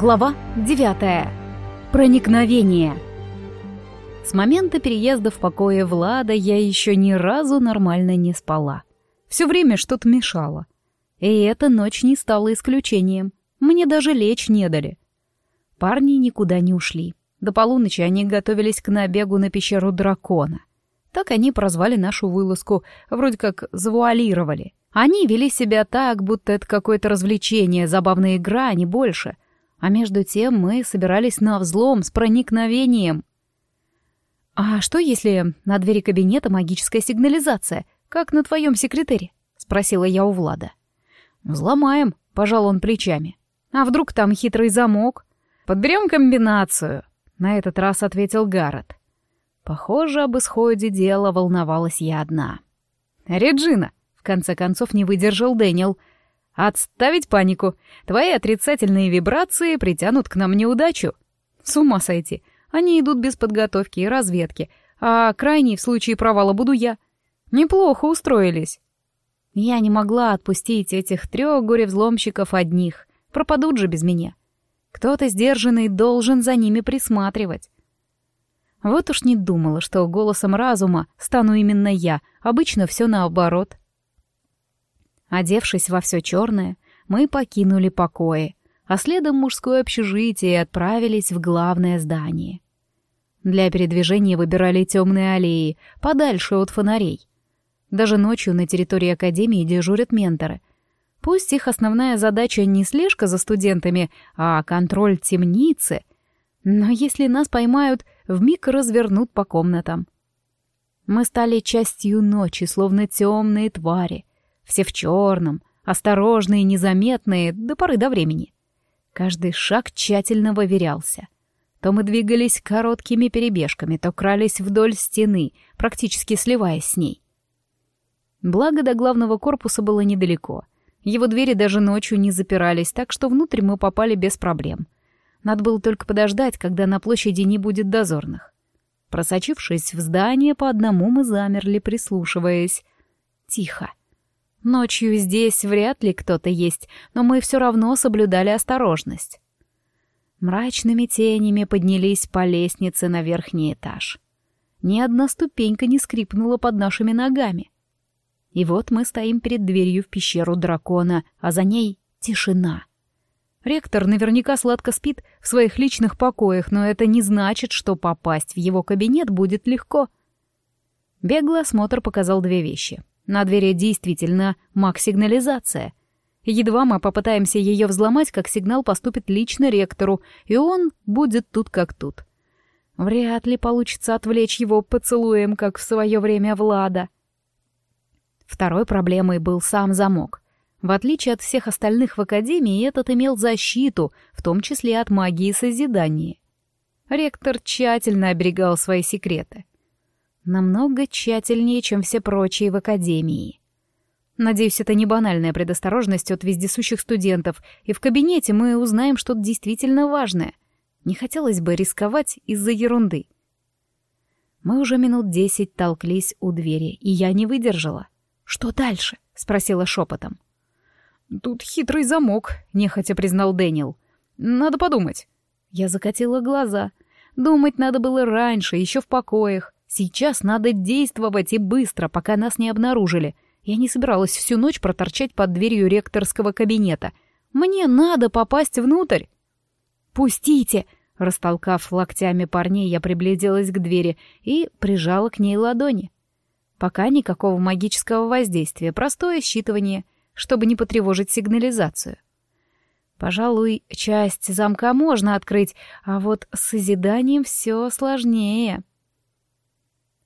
Глава 9. Проникновение. С момента переезда в покое Влада я еще ни разу нормально не спала. Все время что-то мешало. И эта ночь не стала исключением. Мне даже лечь не дали. Парни никуда не ушли. До полуночи они готовились к набегу на пещеру дракона. Так они прозвали нашу вылазку, вроде как завуалировали. Они вели себя так, будто это какое-то развлечение, забавная игра, а не больше — а между тем мы собирались на взлом с проникновением. «А что, если на двери кабинета магическая сигнализация, как на твоем секретаре?» — спросила я у Влада. «Взломаем», — пожал он плечами. «А вдруг там хитрый замок?» «Подберем комбинацию», — на этот раз ответил Гаррет. Похоже, об исходе дела волновалась я одна. «Реджина», — в конце концов не выдержал Дэниел, — Отставить панику. Твои отрицательные вибрации притянут к нам неудачу. С ума сойти. Они идут без подготовки и разведки, а крайний в случае провала буду я. Неплохо устроились. Я не могла отпустить этих трех горе-взломщиков одних. Пропадут же без меня. Кто-то сдержанный должен за ними присматривать. Вот уж не думала, что голосом разума стану именно я. Обычно все наоборот. Одевшись во все черное, мы покинули покои, а следом мужское общежитие и отправились в главное здание. Для передвижения выбирали темные аллеи, подальше от фонарей. Даже ночью на территории Академии дежурят менторы. Пусть их основная задача не слежка за студентами, а контроль темницы, но если нас поймают, вмиг развернут по комнатам. Мы стали частью ночи, словно темные твари, все в черном, осторожные, незаметные, до поры до времени. Каждый шаг тщательно выверялся. То мы двигались короткими перебежками, то крались вдоль стены, практически сливаясь с ней. Благо до главного корпуса было недалеко. Его двери даже ночью не запирались, так что внутрь мы попали без проблем. Надо было только подождать, когда на площади не будет дозорных. Просочившись в здание, по одному мы замерли, прислушиваясь. Тихо. Ночью здесь вряд ли кто-то есть, но мы все равно соблюдали осторожность. Мрачными тенями поднялись по лестнице на верхний этаж. Ни одна ступенька не скрипнула под нашими ногами. И вот мы стоим перед дверью в пещеру дракона, а за ней тишина. Ректор наверняка сладко спит в своих личных покоях, но это не значит, что попасть в его кабинет будет легко. Беглый осмотр показал две вещи. На двери действительно маг-сигнализация. Едва мы попытаемся ее взломать, как сигнал поступит лично ректору, и он будет тут как тут. Вряд ли получится отвлечь его поцелуем, как в свое время Влада. Второй проблемой был сам замок. В отличие от всех остальных в Академии, этот имел защиту, в том числе от магии созидания. Ректор тщательно оберегал свои секреты намного тщательнее, чем все прочие в академии. Надеюсь, это не банальная предосторожность от вездесущих студентов, и в кабинете мы узнаем что-то действительно важное. Не хотелось бы рисковать из-за ерунды. Мы уже минут десять толклись у двери, и я не выдержала. «Что дальше?» — спросила шепотом. «Тут хитрый замок», — нехотя признал Дэниел. «Надо подумать». Я закатила глаза. Думать надо было раньше, еще в покоях. Сейчас надо действовать и быстро, пока нас не обнаружили. Я не собиралась всю ночь проторчать под дверью ректорского кабинета. Мне надо попасть внутрь. «Пустите!» Растолкав локтями парней, я приблизилась к двери и прижала к ней ладони. Пока никакого магического воздействия, простое считывание, чтобы не потревожить сигнализацию. Пожалуй, часть замка можно открыть, а вот с созиданием все сложнее.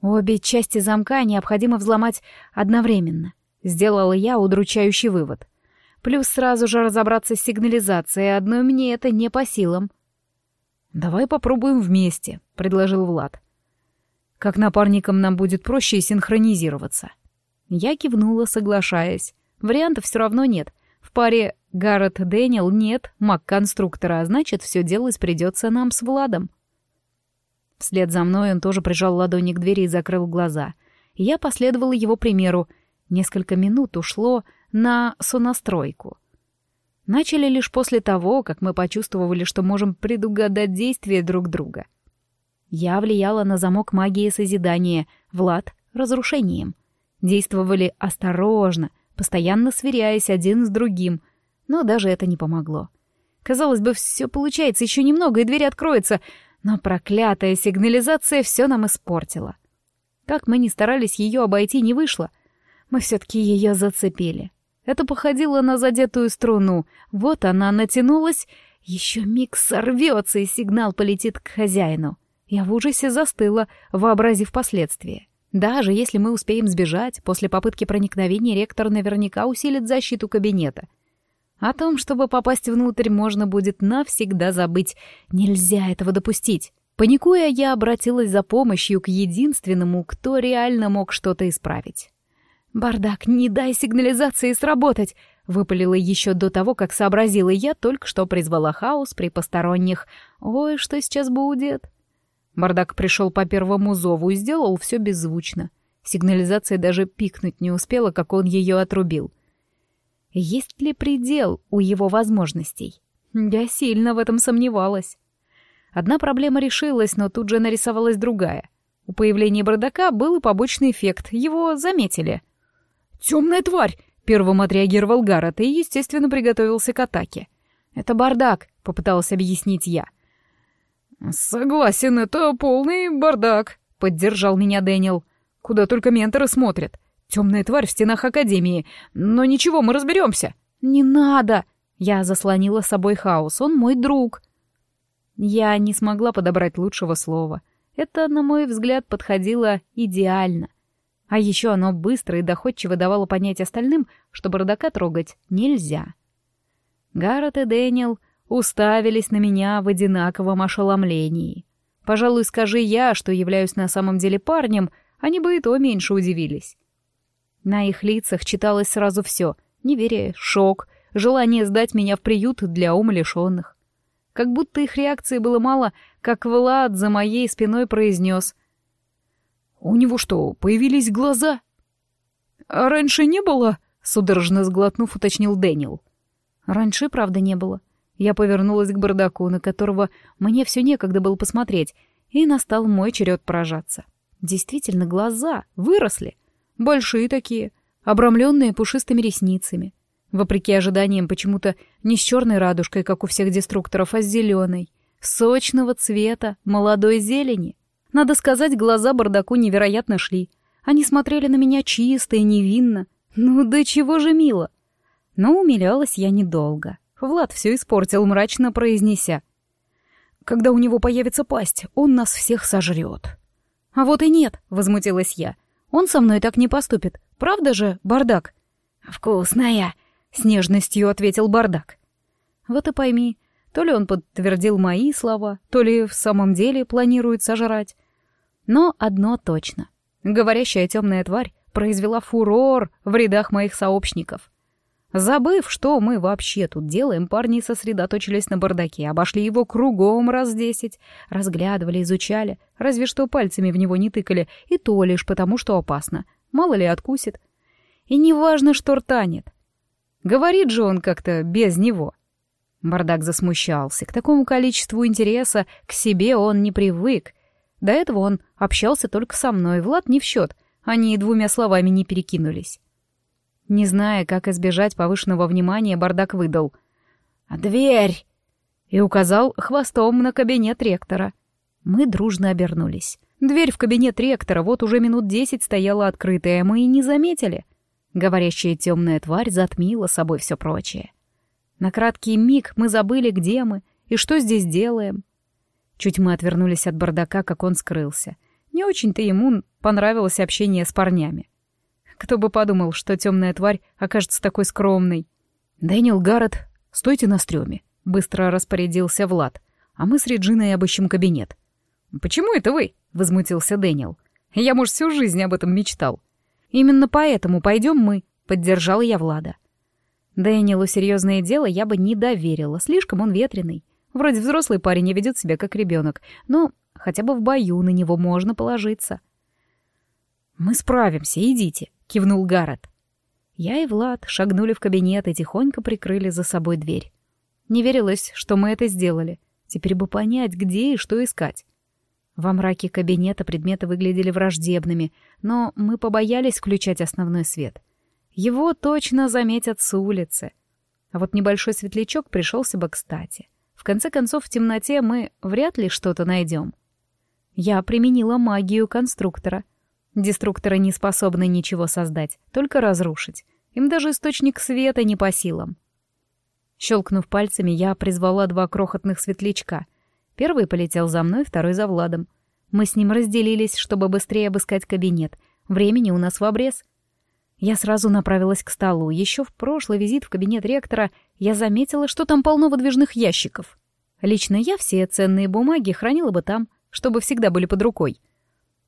Обе части замка необходимо взломать одновременно. Сделала я удручающий вывод. Плюс сразу же разобраться с сигнализацией, одной мне это не по силам. «Давай попробуем вместе», — предложил Влад. «Как напарникам нам будет проще синхронизироваться». Я кивнула, соглашаясь. Вариантов все равно нет. В паре Гаррет Дэниел нет маг-конструктора, а значит, все делать придется нам с Владом. Вслед за мной он тоже прижал ладони к двери и закрыл глаза. я последовала его примеру. Несколько минут ушло на сонастройку. Начали лишь после того, как мы почувствовали, что можем предугадать действия друг друга. Я влияла на замок магии созидания, Влад — разрушением. Действовали осторожно, постоянно сверяясь один с другим, но даже это не помогло. Казалось бы, все получается, еще немного, и дверь откроется, но проклятая сигнализация все нам испортила. Как мы ни старались ее обойти, не вышло. Мы все-таки ее зацепили. Это походило на задетую струну. Вот она натянулась, еще миг сорвется, и сигнал полетит к хозяину. Я в ужасе застыла, вообразив последствия. Даже если мы успеем сбежать, после попытки проникновения ректор наверняка усилит защиту кабинета. О том, чтобы попасть внутрь, можно будет навсегда забыть. Нельзя этого допустить. Паникуя, я обратилась за помощью к единственному, кто реально мог что-то исправить. «Бардак, не дай сигнализации сработать!» — выпалила еще до того, как сообразила я, только что призвала хаос при посторонних. «Ой, что сейчас будет?» Бардак пришел по первому зову и сделал все беззвучно. Сигнализация даже пикнуть не успела, как он ее отрубил. Есть ли предел у его возможностей? Я сильно в этом сомневалась. Одна проблема решилась, но тут же нарисовалась другая. У появления бардака был и побочный эффект, его заметили. «Темная тварь!» — первым отреагировал Гаррет и, естественно, приготовился к атаке. «Это бардак», — попыталась объяснить я. «Согласен, это полный бардак», — поддержал меня Дэниел. «Куда только менторы смотрят. Темная тварь в стенах Академии. Но ничего, мы разберемся. Не надо! Я заслонила собой хаос. Он мой друг. Я не смогла подобрать лучшего слова. Это, на мой взгляд, подходило идеально. А еще оно быстро и доходчиво давало понять остальным, что бардака трогать нельзя. Гаррет и Дэниел уставились на меня в одинаковом ошеломлении. Пожалуй, скажи я, что являюсь на самом деле парнем, они бы и то меньше удивились. На их лицах читалось сразу все — неверие, шок, желание сдать меня в приют для умалишенных. Как будто их реакции было мало, как Влад за моей спиной произнес. «У него что, появились глаза?» «А раньше не было?» — судорожно сглотнув, уточнил Дэниел. «Раньше, правда, не было». Я повернулась к бардаку, на которого мне все некогда было посмотреть, и настал мой черед поражаться. Действительно, глаза выросли — Большие такие, обрамленные пушистыми ресницами. Вопреки ожиданиям, почему-то не с черной радужкой, как у всех деструкторов, а с зеленой. Сочного цвета, молодой зелени. Надо сказать, глаза бардаку невероятно шли. Они смотрели на меня чисто и невинно. Ну, да чего же мило. Но умилялась я недолго. Влад все испортил, мрачно произнеся. «Когда у него появится пасть, он нас всех сожрет». «А вот и нет», — возмутилась я. Он со мной так не поступит. Правда же, бардак?» «Вкусная!» — с нежностью ответил бардак. «Вот и пойми, то ли он подтвердил мои слова, то ли в самом деле планирует сожрать. Но одно точно. Говорящая темная тварь произвела фурор в рядах моих сообщников. Забыв, что мы вообще тут делаем, парни сосредоточились на бардаке, обошли его кругом раз десять, разглядывали, изучали, разве что пальцами в него не тыкали, и то лишь потому, что опасно. Мало ли откусит. И неважно, что ртанет. Говорит же он как-то без него. Бардак засмущался. К такому количеству интереса к себе он не привык. До этого он общался только со мной, Влад не в счет. Они и двумя словами не перекинулись. Не зная, как избежать повышенного внимания, бардак выдал. «Дверь!» и указал хвостом на кабинет ректора. Мы дружно обернулись. Дверь в кабинет ректора вот уже минут десять стояла открытая, мы и не заметили. Говорящая темная тварь затмила собой все прочее. На краткий миг мы забыли, где мы и что здесь делаем. Чуть мы отвернулись от бардака, как он скрылся. Не очень-то ему понравилось общение с парнями. Кто бы подумал, что темная тварь окажется такой скромной. «Дэниел Гаррет, стойте на стреме», — быстро распорядился Влад. «А мы с Реджиной обыщем кабинет». «Почему это вы?» — возмутился Дэниел. «Я, может, всю жизнь об этом мечтал». «Именно поэтому пойдем мы», — поддержал я Влада. Дэниелу серьезное дело я бы не доверила, слишком он ветреный. Вроде взрослый парень не ведет себя как ребенок, но хотя бы в бою на него можно положиться. «Мы справимся, идите», — кивнул Гаррет. Я и Влад шагнули в кабинет и тихонько прикрыли за собой дверь. Не верилось, что мы это сделали. Теперь бы понять, где и что искать. Во мраке кабинета предметы выглядели враждебными, но мы побоялись включать основной свет. Его точно заметят с улицы. А вот небольшой светлячок пришелся бы кстати. В конце концов, в темноте мы вряд ли что-то найдем. Я применила магию конструктора. Деструкторы не способны ничего создать, только разрушить. Им даже источник света не по силам. Щелкнув пальцами, я призвала два крохотных светлячка — Первый полетел за мной, второй за Владом. Мы с ним разделились, чтобы быстрее обыскать кабинет. Времени у нас в обрез. Я сразу направилась к столу. Еще в прошлый визит в кабинет ректора я заметила, что там полно выдвижных ящиков. Лично я все ценные бумаги хранила бы там, чтобы всегда были под рукой.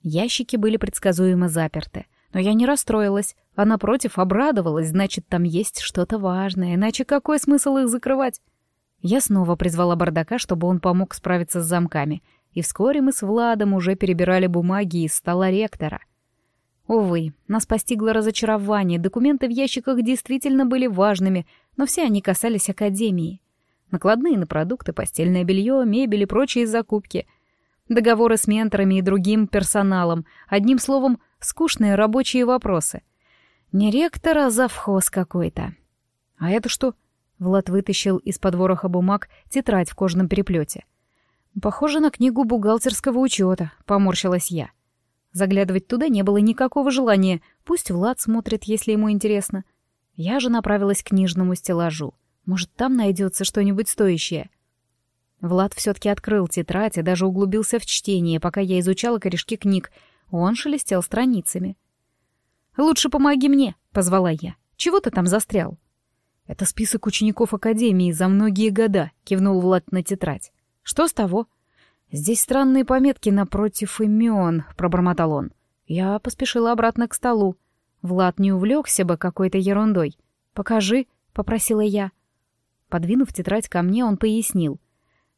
Ящики были предсказуемо заперты. Но я не расстроилась, а напротив обрадовалась, значит, там есть что-то важное, иначе какой смысл их закрывать? Я снова призвала бардака, чтобы он помог справиться с замками, и вскоре мы с Владом уже перебирали бумаги из стола ректора. Увы, нас постигло разочарование, документы в ящиках действительно были важными, но все они касались Академии. Накладные на продукты, постельное белье, мебель и прочие закупки. Договоры с менторами и другим персоналом. Одним словом, скучные рабочие вопросы. Не ректор, а завхоз какой-то. А это что? Влад вытащил из-под вороха бумаг тетрадь в кожаном переплете. «Похоже на книгу бухгалтерского учета», — поморщилась я. Заглядывать туда не было никакого желания. Пусть Влад смотрит, если ему интересно. Я же направилась к книжному стеллажу. Может, там найдется что-нибудь стоящее. Влад все-таки открыл тетрадь и даже углубился в чтение, пока я изучала корешки книг. Он шелестел страницами. «Лучше помоги мне», — позвала я. «Чего ты там застрял?» «Это список учеников Академии за многие года», — кивнул Влад на тетрадь. «Что с того?» «Здесь странные пометки напротив имен», — пробормотал он. Я поспешила обратно к столу. Влад не увлекся бы какой-то ерундой. «Покажи», — попросила я. Подвинув тетрадь ко мне, он пояснил.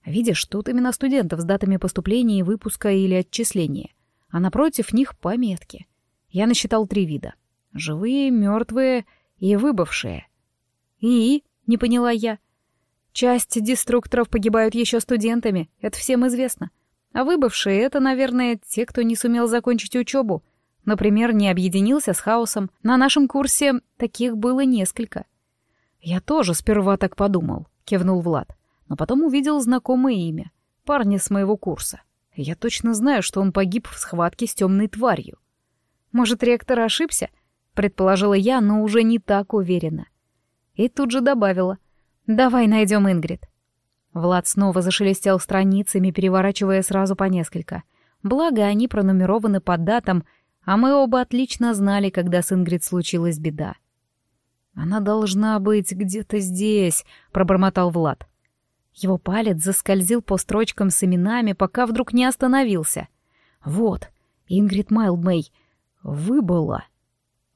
«Видишь, тут именно студентов с датами поступления выпуска или отчисления, а напротив них пометки. Я насчитал три вида. Живые, мертвые и выбывшие. «И?» — не поняла я. «Часть деструкторов погибают еще студентами, это всем известно. А выбывшие — это, наверное, те, кто не сумел закончить учебу. Например, не объединился с хаосом. На нашем курсе таких было несколько». «Я тоже сперва так подумал», — кивнул Влад. Но потом увидел знакомое имя. Парня с моего курса. Я точно знаю, что он погиб в схватке с темной тварью. «Может, ректор ошибся?» — предположила я, но уже не так уверенно. И тут же добавила. «Давай найдем Ингрид». Влад снова зашелестел страницами, переворачивая сразу по несколько. Благо, они пронумерованы по датам, а мы оба отлично знали, когда с Ингрид случилась беда. «Она должна быть где-то здесь», — пробормотал Влад. Его палец заскользил по строчкам с именами, пока вдруг не остановился. «Вот, Ингрид Майлдмей, выбыла».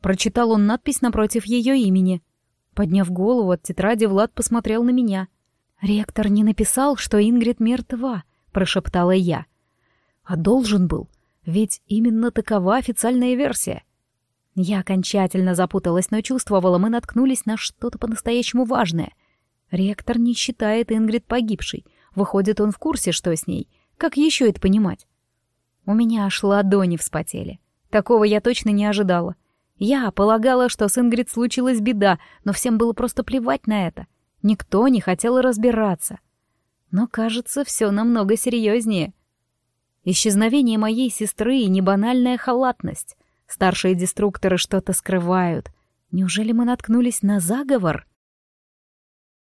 Прочитал он надпись напротив ее имени — Подняв голову от тетради, Влад посмотрел на меня. «Ректор не написал, что Ингрид мертва», — прошептала я. «А должен был, ведь именно такова официальная версия». Я окончательно запуталась, но чувствовала, мы наткнулись на что-то по-настоящему важное. Ректор не считает Ингрид погибшей. Выходит, он в курсе, что с ней. Как еще это понимать? У меня аж ладони вспотели. Такого я точно не ожидала. Я полагала, что с Ингрид случилась беда, но всем было просто плевать на это. Никто не хотел разбираться. Но, кажется, все намного серьезнее. Исчезновение моей сестры и небанальная халатность. Старшие деструкторы что-то скрывают. Неужели мы наткнулись на заговор?»